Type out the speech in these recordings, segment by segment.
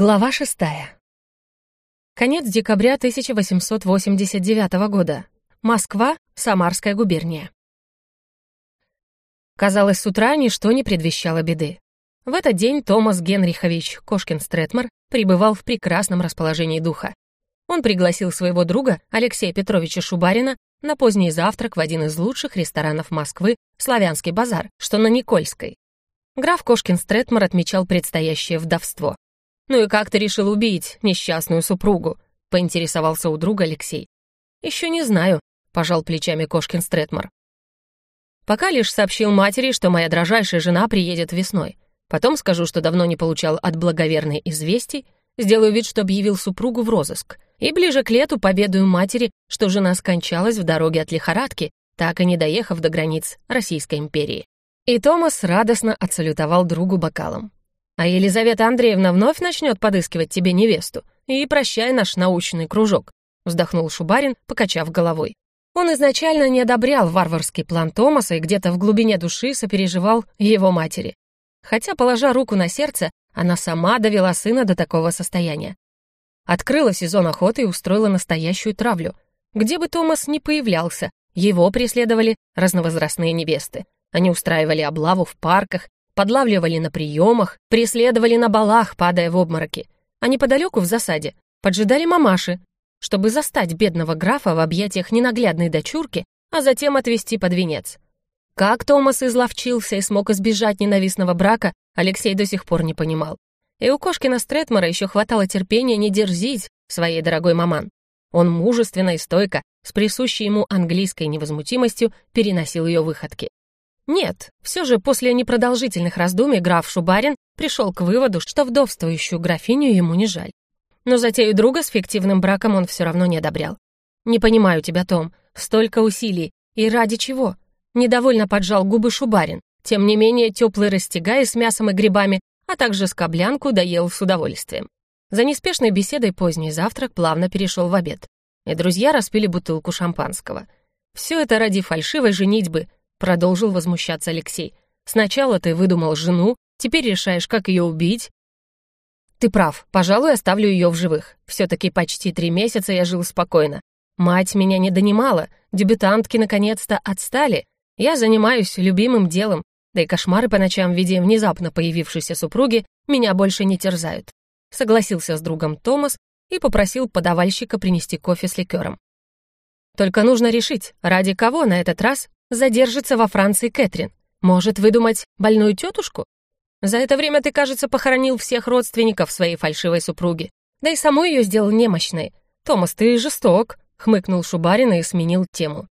Глава шестая. Конец декабря 1889 года. Москва, Самарская губерния. Казалось, с утра ничто не предвещало беды. В этот день Томас Генрихович Кошкин-Стретмар пребывал в прекрасном расположении духа. Он пригласил своего друга Алексея Петровича Шубарина на поздний завтрак в один из лучших ресторанов Москвы «Славянский базар», что на Никольской. Граф Кошкин-Стретмар отмечал предстоящее вдовство. «Ну и как ты решил убить несчастную супругу?» — поинтересовался у друга Алексей. «Еще не знаю», — пожал плечами Кошкин Стретмар. «Пока лишь сообщил матери, что моя дрожайшая жена приедет весной. Потом скажу, что давно не получал от благоверной известий, сделаю вид, что объявил супругу в розыск. И ближе к лету победую матери, что жена скончалась в дороге от лихорадки, так и не доехав до границ Российской империи». И Томас радостно отсалютовал другу бокалом. А Елизавета Андреевна вновь начнет подыскивать тебе невесту. И прощай наш научный кружок», — вздохнул Шубарин, покачав головой. Он изначально не одобрял варварский план Томаса и где-то в глубине души сопереживал его матери. Хотя, положа руку на сердце, она сама довела сына до такого состояния. Открыла сезон охоты и устроила настоящую травлю. Где бы Томас ни появлялся, его преследовали разновозрастные невесты. Они устраивали облаву в парках, подлавливали на приемах, преследовали на балах, падая в обмороки. А неподалеку в засаде поджидали мамаши, чтобы застать бедного графа в объятиях ненаглядной дочурки, а затем отвезти под венец. Как Томас изловчился и смог избежать ненавистного брака, Алексей до сих пор не понимал. И у Кошкина Стретмара еще хватало терпения не дерзить своей дорогой маман. Он мужественно и стойко, с присущей ему английской невозмутимостью, переносил ее выходки. Нет, все же после непродолжительных раздумий граф Шубарин пришел к выводу, что вдовствующую графиню ему не жаль. Но затею друга с фиктивным браком он все равно не одобрял. «Не понимаю тебя, Том. Столько усилий. И ради чего?» Недовольно поджал губы Шубарин. Тем не менее, теплый растягай с мясом и грибами, а также скоблянку доел с удовольствием. За неспешной беседой поздний завтрак плавно перешел в обед. И друзья распили бутылку шампанского. Все это ради фальшивой женитьбы, Продолжил возмущаться Алексей. «Сначала ты выдумал жену, теперь решаешь, как ее убить». «Ты прав, пожалуй, оставлю ее в живых. Все-таки почти три месяца я жил спокойно. Мать меня не донимала, дебютантки наконец-то отстали. Я занимаюсь любимым делом, да и кошмары по ночам в виде внезапно появившейся супруги меня больше не терзают». Согласился с другом Томас и попросил подавальщика принести кофе с ликером. Только нужно решить, ради кого на этот раз задержится во Франции Кэтрин. Может выдумать больную тетушку? За это время ты, кажется, похоронил всех родственников своей фальшивой супруги. Да и саму ее сделал немощной. Томас, ты жесток, хмыкнул Шубарина и сменил тему.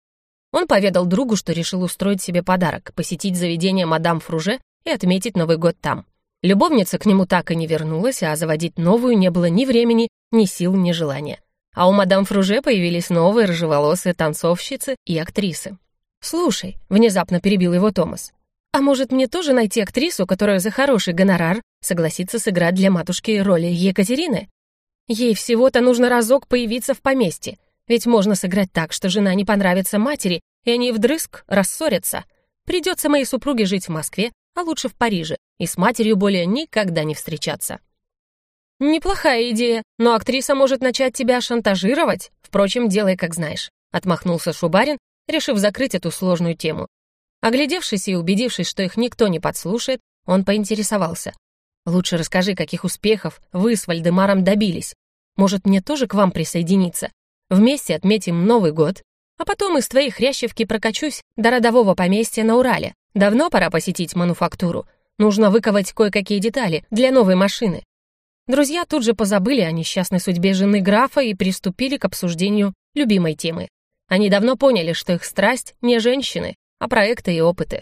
Он поведал другу, что решил устроить себе подарок, посетить заведение мадам Фруже и отметить Новый год там. Любовница к нему так и не вернулась, а заводить новую не было ни времени, ни сил, ни желания. А у мадам Фруже появились новые рыжеволосые танцовщицы и актрисы. «Слушай», — внезапно перебил его Томас, «а может мне тоже найти актрису, которая за хороший гонорар согласится сыграть для матушки роли Екатерины? Ей всего-то нужно разок появиться в поместье, ведь можно сыграть так, что жена не понравится матери, и они вдрызг рассорятся. Придется моей супруге жить в Москве, а лучше в Париже, и с матерью более никогда не встречаться». «Неплохая идея, но актриса может начать тебя шантажировать. Впрочем, делай как знаешь», — отмахнулся Шубарин решив закрыть эту сложную тему. Оглядевшись и убедившись, что их никто не подслушает, он поинтересовался. «Лучше расскажи, каких успехов вы с Вальдемаром добились. Может, мне тоже к вам присоединиться? Вместе отметим Новый год, а потом из твоей хрящевки прокачусь до родового поместья на Урале. Давно пора посетить мануфактуру. Нужно выковать кое-какие детали для новой машины». Друзья тут же позабыли о несчастной судьбе жены графа и приступили к обсуждению любимой темы. Они давно поняли, что их страсть не женщины, а проекты и опыты.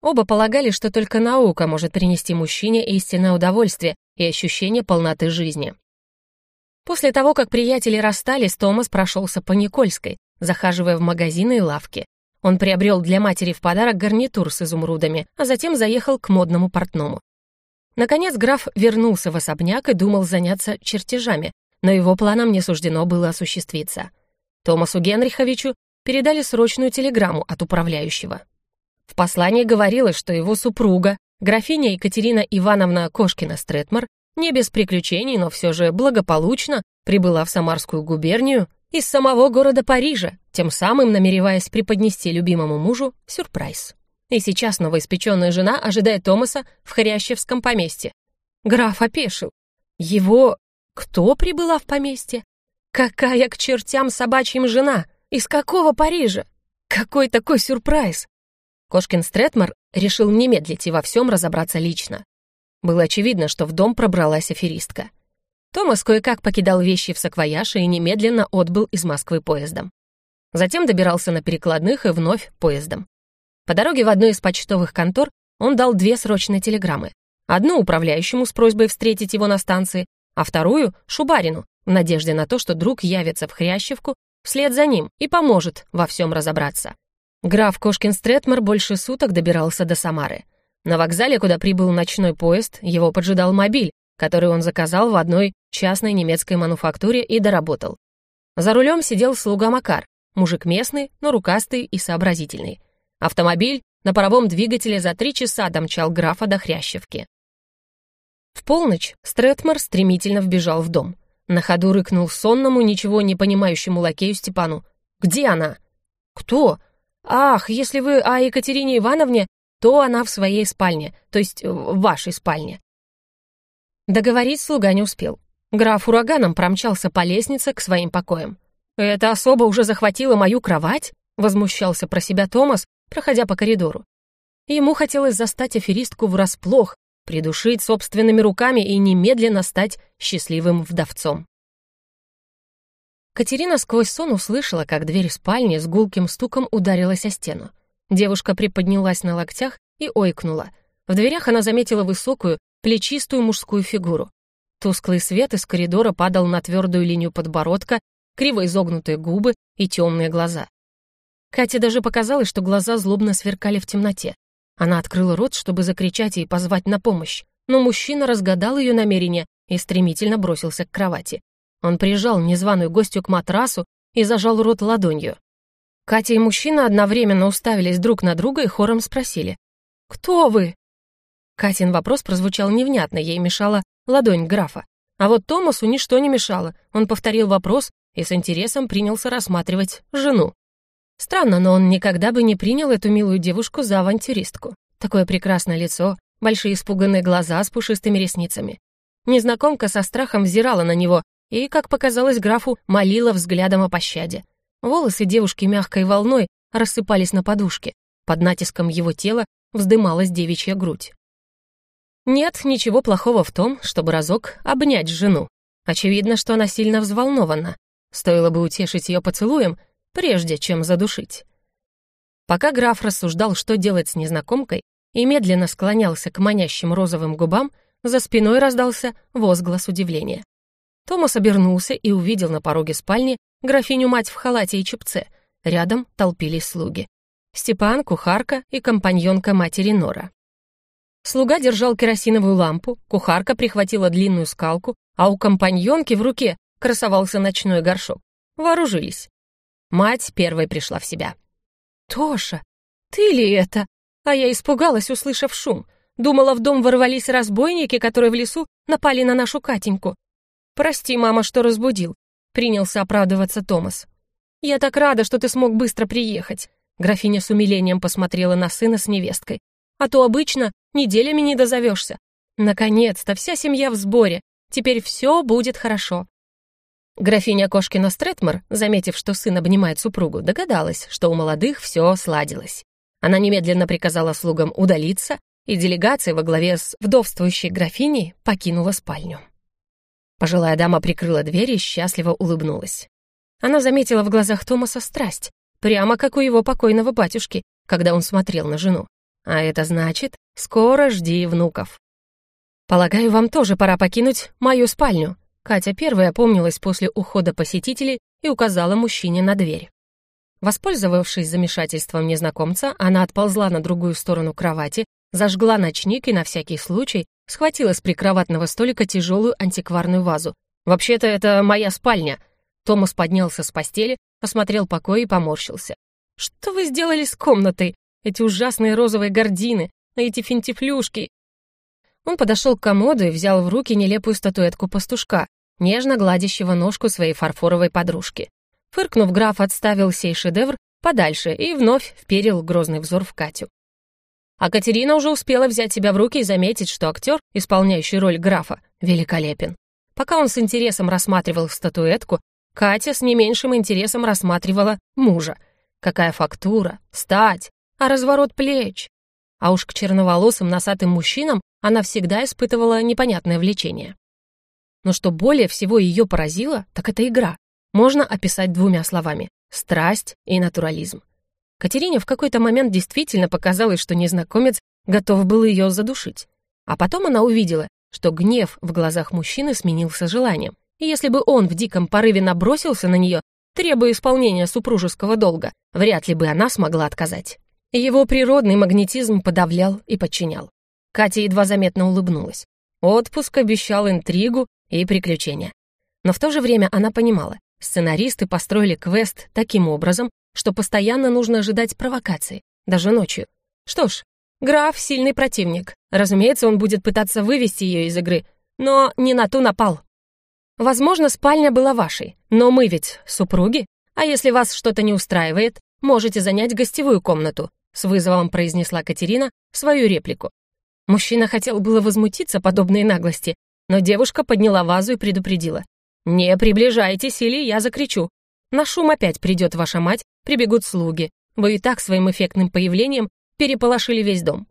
Оба полагали, что только наука может принести мужчине истинное удовольствие и ощущение полноты жизни. После того, как приятели расстались, Томас прошелся по Никольской, захаживая в магазины и лавки. Он приобрел для матери в подарок гарнитур с изумрудами, а затем заехал к модному портному. Наконец граф вернулся в особняк и думал заняться чертежами, но его планам не суждено было осуществиться. Томасу Генриховичу передали срочную телеграмму от управляющего. В послании говорилось, что его супруга, графиня Екатерина Ивановна Кошкина-Стретмар, не без приключений, но все же благополучно прибыла в Самарскую губернию из самого города Парижа, тем самым намереваясь преподнести любимому мужу сюрприз. И сейчас новоиспеченная жена ожидает Томаса в Хрящевском поместье. Граф опешил. Его... Кто прибыла в поместье? Какая к чертям собачьим жена? Из какого Парижа? Какой такой сюрприз? Кошкин Стретмар решил не медлить и во всем разобраться лично. Было очевидно, что в дом пробралась аферистка. Томас кое-как покидал вещи в саквояж и немедленно отбыл из Москвы поездом. Затем добирался на перекладных и вновь поездом. По дороге в одну из почтовых контор он дал две срочные телеграммы. Одну управляющему с просьбой встретить его на станции, а вторую — Шубарину, в надежде на то, что друг явится в Хрящевку вслед за ним и поможет во всем разобраться. Граф Кошкин-Стретмар больше суток добирался до Самары. На вокзале, куда прибыл ночной поезд, его поджидал мобиль, который он заказал в одной частной немецкой мануфактуре и доработал. За рулем сидел слуга Макар, мужик местный, но рукастый и сообразительный. Автомобиль на паровом двигателе за три часа домчал графа до Хрящевки. В полночь Стретмар стремительно вбежал в дом. На ходу рыкнул сонному, ничего не понимающему лакею Степану. «Где она?» «Кто?» «Ах, если вы о Екатерине Ивановне, то она в своей спальне, то есть в вашей спальне. Договорить слуга не успел. Граф ураганом промчался по лестнице к своим покоям. «Это особо уже захватила мою кровать?» — возмущался про себя Томас, проходя по коридору. Ему хотелось застать аферистку врасплох, придушить собственными руками и немедленно стать счастливым вдовцом. Катерина сквозь сон услышала, как дверь спальни с гулким стуком ударилась о стену. Девушка приподнялась на локтях и ойкнула. В дверях она заметила высокую, плечистую мужскую фигуру. Тусклый свет из коридора падал на твердую линию подбородка, криво изогнутые губы и темные глаза. Кате даже показалось, что глаза злобно сверкали в темноте. Она открыла рот, чтобы закричать и позвать на помощь, но мужчина разгадал ее намерение и стремительно бросился к кровати. Он прижал незваную гостью к матрасу и зажал рот ладонью. Катя и мужчина одновременно уставились друг на друга и хором спросили. «Кто вы?» Катин вопрос прозвучал невнятно, ей мешала ладонь графа. А вот Томасу ничто не мешало. Он повторил вопрос и с интересом принялся рассматривать жену. Странно, но он никогда бы не принял эту милую девушку за авантюристку. Такое прекрасное лицо, большие испуганные глаза с пушистыми ресницами. Незнакомка со страхом взирала на него и, как показалось графу, молила взглядом о пощаде. Волосы девушки мягкой волной рассыпались на подушке. Под натиском его тела вздымалась девичья грудь. Нет ничего плохого в том, чтобы разок обнять жену. Очевидно, что она сильно взволнована. Стоило бы утешить ее поцелуем, прежде чем задушить. Пока граф рассуждал, что делать с незнакомкой, и медленно склонялся к манящим розовым губам, за спиной раздался возглас удивления. Томас обернулся и увидел на пороге спальни графиню-мать в халате и чепце. Рядом толпились слуги. Степан, кухарка и компаньонка матери Нора. Слуга держал керосиновую лампу, кухарка прихватила длинную скалку, а у компаньонки в руке красовался ночной горшок. Вооружились. Мать первой пришла в себя. «Тоша, ты ли это?» А я испугалась, услышав шум. Думала, в дом ворвались разбойники, которые в лесу напали на нашу Катеньку. «Прости, мама, что разбудил», — принялся оправдываться Томас. «Я так рада, что ты смог быстро приехать». Графиня с умилением посмотрела на сына с невесткой а то обычно неделями не дозовешься. Наконец-то вся семья в сборе, теперь все будет хорошо. Графиня Кошкина Стретмар, заметив, что сын обнимает супругу, догадалась, что у молодых все сладилось. Она немедленно приказала слугам удалиться, и делегация во главе с вдовствующей графиней покинула спальню. Пожилая дама прикрыла дверь и счастливо улыбнулась. Она заметила в глазах Томаса страсть, прямо как у его покойного батюшки, когда он смотрел на жену. А это значит, скоро жди внуков. Полагаю, вам тоже пора покинуть мою спальню. Катя первая опомнилась после ухода посетителей и указала мужчине на дверь. Воспользовавшись замешательством незнакомца, она отползла на другую сторону кровати, зажгла ночник и на всякий случай схватила с прикроватного столика тяжелую антикварную вазу. «Вообще-то это моя спальня». Томас поднялся с постели, посмотрел покой и поморщился. «Что вы сделали с комнатой? Эти ужасные розовые гардины, эти финтифлюшки. Он подошел к комоду и взял в руки нелепую статуэтку пастушка, нежно гладящего ножку своей фарфоровой подружки. Фыркнув, граф отставил сей шедевр подальше и вновь вперил грозный взор в Катю. А Катерина уже успела взять себя в руки и заметить, что актер, исполняющий роль графа, великолепен. Пока он с интересом рассматривал статуэтку, Катя с не меньшим интересом рассматривала мужа. Какая фактура, стать, а разворот плеч. А уж к черноволосым носатым мужчинам она всегда испытывала непонятное влечение. Но что более всего ее поразило, так это игра. Можно описать двумя словами — страсть и натурализм. Катерине в какой-то момент действительно показалось, что незнакомец готов был ее задушить. А потом она увидела, что гнев в глазах мужчины сменился желанием. И если бы он в диком порыве набросился на нее, требуя исполнения супружеского долга, вряд ли бы она смогла отказать. Его природный магнетизм подавлял и подчинял. Катя едва заметно улыбнулась. Отпуск обещал интригу и приключения. Но в то же время она понимала, сценаристы построили квест таким образом, что постоянно нужно ожидать провокации, даже ночью. Что ж, граф — сильный противник. Разумеется, он будет пытаться вывести ее из игры, но не на ту напал. Возможно, спальня была вашей, но мы ведь супруги, а если вас что-то не устраивает, можете занять гостевую комнату», с вызовом произнесла Катерина свою реплику. Мужчина хотел было возмутиться подобной наглости, но девушка подняла вазу и предупредила. «Не приближайтесь, или я закричу. На шум опять придет ваша мать, прибегут слуги. Вы и так своим эффектным появлением переполошили весь дом».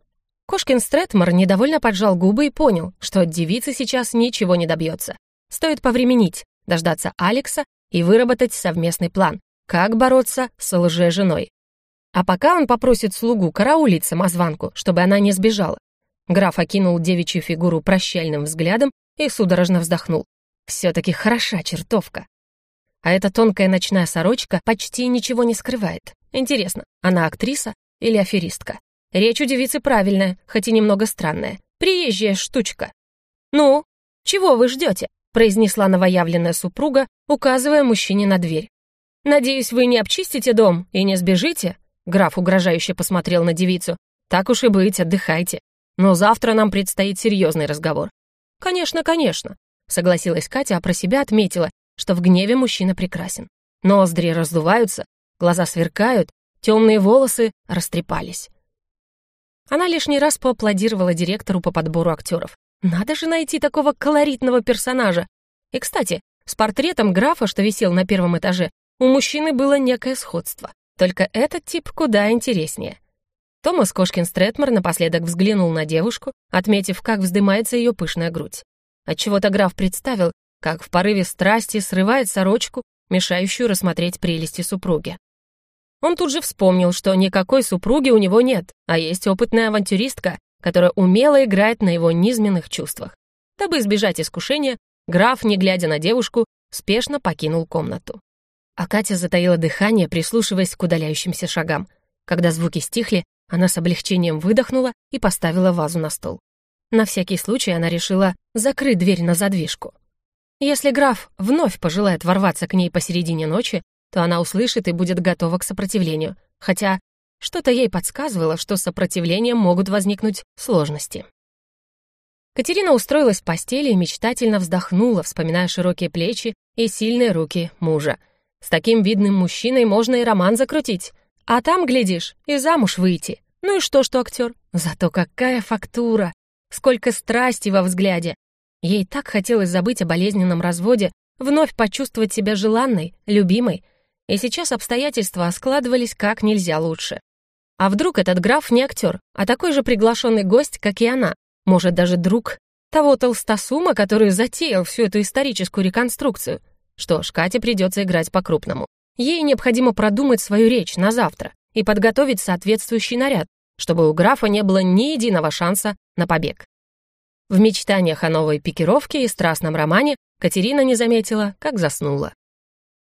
Кошкин Стретмор недовольно поджал губы и понял, что от девицы сейчас ничего не добьется. Стоит повременить, дождаться Алекса и выработать совместный план, как бороться с лже-женой. А пока он попросит слугу караулить самозванку, чтобы она не сбежала. Граф окинул девичью фигуру прощальным взглядом и судорожно вздохнул. Все-таки хороша чертовка. А эта тонкая ночная сорочка почти ничего не скрывает. Интересно, она актриса или аферистка? Речь у девицы правильная, хоть и немного странная. Приезжая штучка. «Ну, чего вы ждете?» произнесла новоявленная супруга, указывая мужчине на дверь. «Надеюсь, вы не обчистите дом и не сбежите?» Граф угрожающе посмотрел на девицу. «Так уж и быть, отдыхайте. Но завтра нам предстоит серьезный разговор». «Конечно, конечно», — согласилась Катя, а про себя отметила, что в гневе мужчина прекрасен. Ноздри раздуваются, глаза сверкают, темные волосы растрепались. Она лишний раз поаплодировала директору по подбору актеров. Надо же найти такого колоритного персонажа. И, кстати, с портретом графа, что висел на первом этаже, у мужчины было некое сходство. Только этот тип куда интереснее. Томас Кошкин-Стретмор напоследок взглянул на девушку, отметив, как вздымается ее пышная грудь. Отчего-то граф представил, как в порыве страсти срывает сорочку, мешающую рассмотреть прелести супруги. Он тут же вспомнил, что никакой супруги у него нет, а есть опытная авантюристка, которая умело играет на его низменных чувствах. Дабы избежать искушения, граф, не глядя на девушку, спешно покинул комнату. А Катя затаила дыхание, прислушиваясь к удаляющимся шагам. Когда звуки стихли, она с облегчением выдохнула и поставила вазу на стол. На всякий случай она решила закрыть дверь на задвижку. Если граф вновь пожелает ворваться к ней посередине ночи, то она услышит и будет готова к сопротивлению, хотя что-то ей подсказывало, что с сопротивлением могут возникнуть сложности. Катерина устроилась в постели и мечтательно вздохнула, вспоминая широкие плечи и сильные руки мужа. С таким видным мужчиной можно и роман закрутить, а там, глядишь, и замуж выйти. Ну и что, что актер? Зато какая фактура! Сколько страсти во взгляде! Ей так хотелось забыть о болезненном разводе, вновь почувствовать себя желанной, любимой. И сейчас обстоятельства складывались как нельзя лучше. А вдруг этот граф не актер, а такой же приглашенный гость, как и она? Может, даже друг того толстосума, который затеял всю эту историческую реконструкцию? Что ж, Кате придется играть по-крупному. Ей необходимо продумать свою речь на завтра и подготовить соответствующий наряд, чтобы у графа не было ни единого шанса на побег. В мечтаниях о новой пикировке и страстном романе Катерина не заметила, как заснула.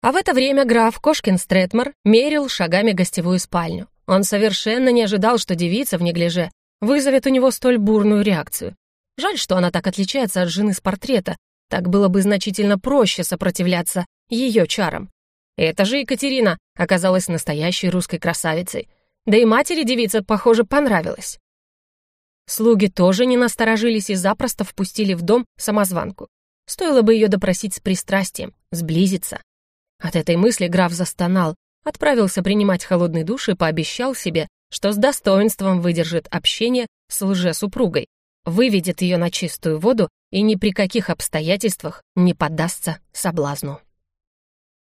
А в это время граф Кошкин-Стретмор мерил шагами гостевую спальню. Он совершенно не ожидал, что девица в неглиже вызовет у него столь бурную реакцию. Жаль, что она так отличается от жены с портрета, так было бы значительно проще сопротивляться ее чарам. Это же Екатерина оказалась настоящей русской красавицей. Да и матери девица, похоже, понравилась. Слуги тоже не насторожились и запросто впустили в дом самозванку. Стоило бы ее допросить с пристрастием, сблизиться. От этой мысли граф застонал, отправился принимать холодный душ и пообещал себе, что с достоинством выдержит общение с лжесупругой, выведет ее на чистую воду и ни при каких обстоятельствах не поддастся соблазну.